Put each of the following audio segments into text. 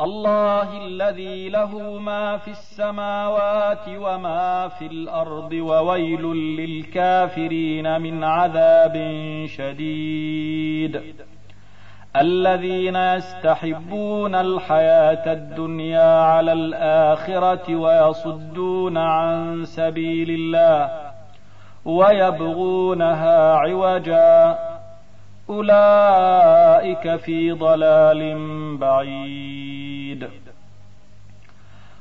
الله الذي له ما في السماوات وما في الأرض وويل للكافرين من عذاب شديد. الذين يستحبون الحياة الدنيا على الآخرة ويصدون عن سبيل الله ويبغونها عوجا. أولئك في ضلال بعيد.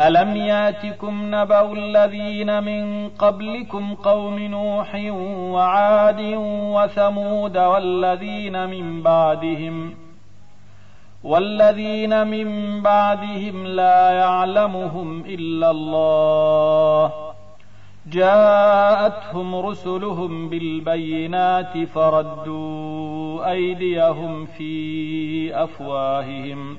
ألم ياتكم نبأ الذين من قبلكم قوم نوح وعاد وثمود والذين من بعدهم والذين من بعدهم لا يعلمهم إلا الله جاءتهم رسلهم بالبينات فردوا أيديهم في أفواههم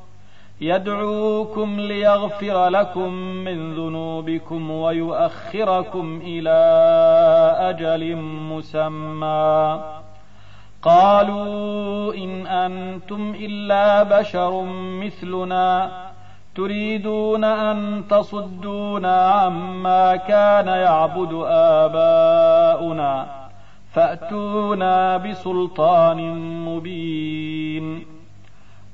يدعوكم ليغفر لكم من ذنوبكم ويؤخركم إلى أجل مسمى. قالوا إن أنتم إلا بشر مثلنا. تريدون أن تصدونا عما كان يعبد آباؤنا. فأتونا بسلطان مبين.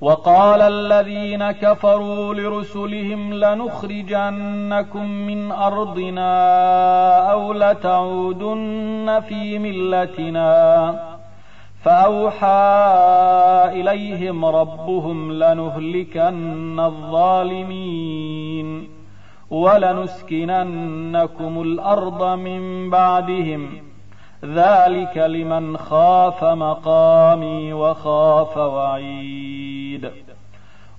وقال الذين كفروا لرسلهم لنخرجنكم من أرضنا أو لتعودن في ملتنا. فأوحى إليهم ربهم لنهلكن الظالمين ولنسكننكم الأرض من بعدهم. ذلك لمن خاف مقامي وخاف وعيد.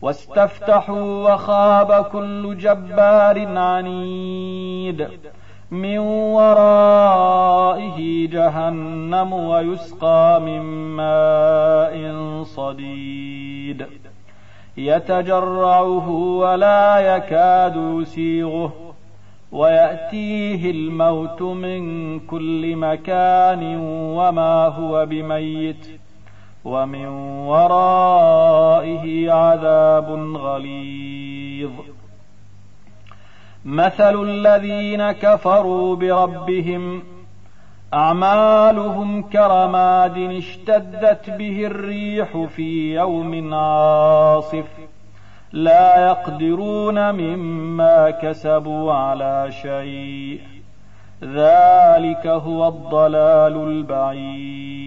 واستفتحوا وخاب كل جبار عنيد. من ورائه جهنم ويسقى من ماء صديد. يتجرعه ولا يكاد يسيغه ويأتيه الموت من كل مكان وما هو بميت. ومن ورائه عذاب غليظ. مثل الذين كفروا بربهم أعمالهم كرماد اشتدت به الريح في يوم عاصف. لا يقدرون مما كسبوا على شيء. ذلك هو الضلال البعيد.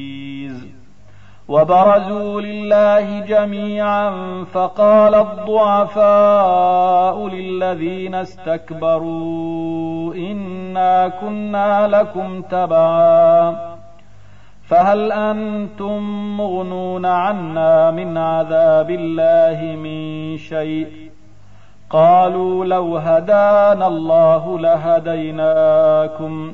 وبرزوا لله جميعا فقال الضعفاء للذين استكبروا إنا كنا لكم تبعا فهل أنتم مغنون عنا من عذاب الله من شيء؟ قالوا لو هدانا الله لهديناكم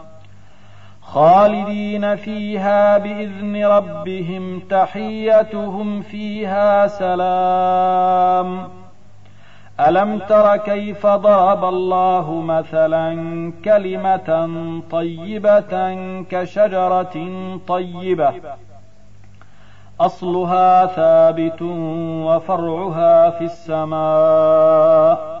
خالدين فيها بإذن ربهم تحيتهم فيها سلام. ألم تر كيف ضرب الله مثلا كلمة طيبة كشجرة طيبة؟ أصلها ثابت وفرعها في السماء.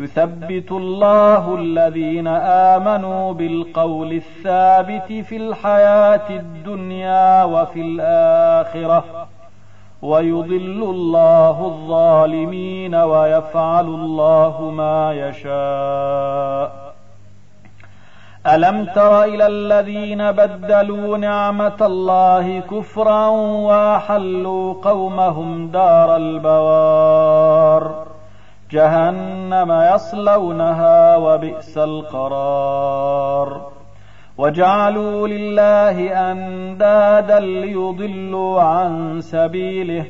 يثبت الله الذين آمنوا بالقول الثابت في الحياة الدنيا وفي الآخرة ويضل الله الظالمين ويفعل الله ما يشاء. ألم تر إلى الذين بدلوا نعمة الله كفرا وأحلوا قومهم دار البوار؟ جهنم يصلونها وبئس القرار. وجعلوا لله أندادا ليضلوا عن سبيله.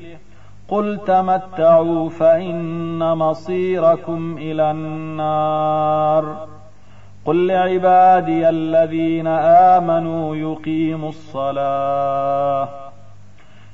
قل تمتعوا فإن مصيركم إلى النار. قل لعبادي الذين آمنوا يقيموا الصلاة.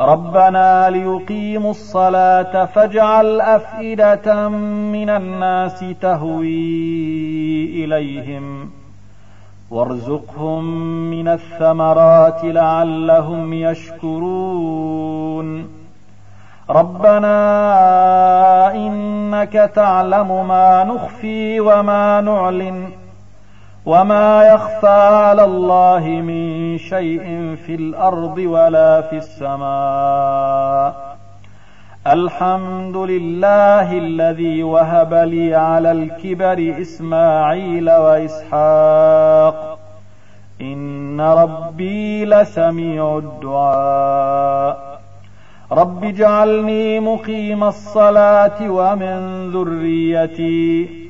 ربنا ليقيموا الصلاة فاجعل أفئدة من الناس تهوي إليهم وارزقهم من الثمرات لعلهم يشكرون ربنا إنك تعلم ما نخفي وما نعلن وما يخفى على الله من شيء في الأرض ولا في السماء الحمد لله الذي وهب لي على الكبر إسماعيل وإسحاق إن ربي لسميع الدعاء رب اجعلني مقيم الصلاة ومن ذريتي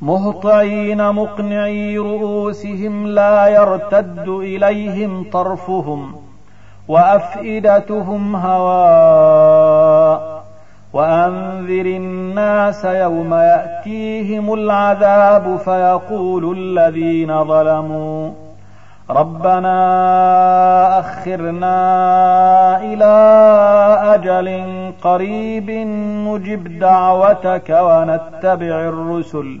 مهطعين مقنعي رؤوسهم لا يرتد إليهم طرفهم وأفئدتهم هواء. وأنذر الناس يوم يأتيهم العذاب فيقول الذين ظلموا ربنا أخرنا إلى أجل قريب نجب دعوتك ونتبع الرسل.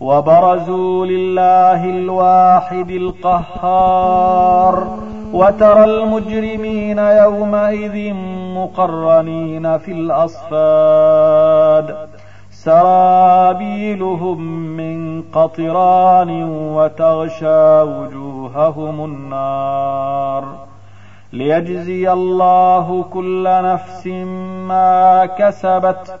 وبرزوا لله الواحد القهار وترى المجرمين يومئذ مقرنين في الأصفاد. سرابيلهم من قطران وتغشى وجوههم النار. ليجزي الله كل نفس ما كسبت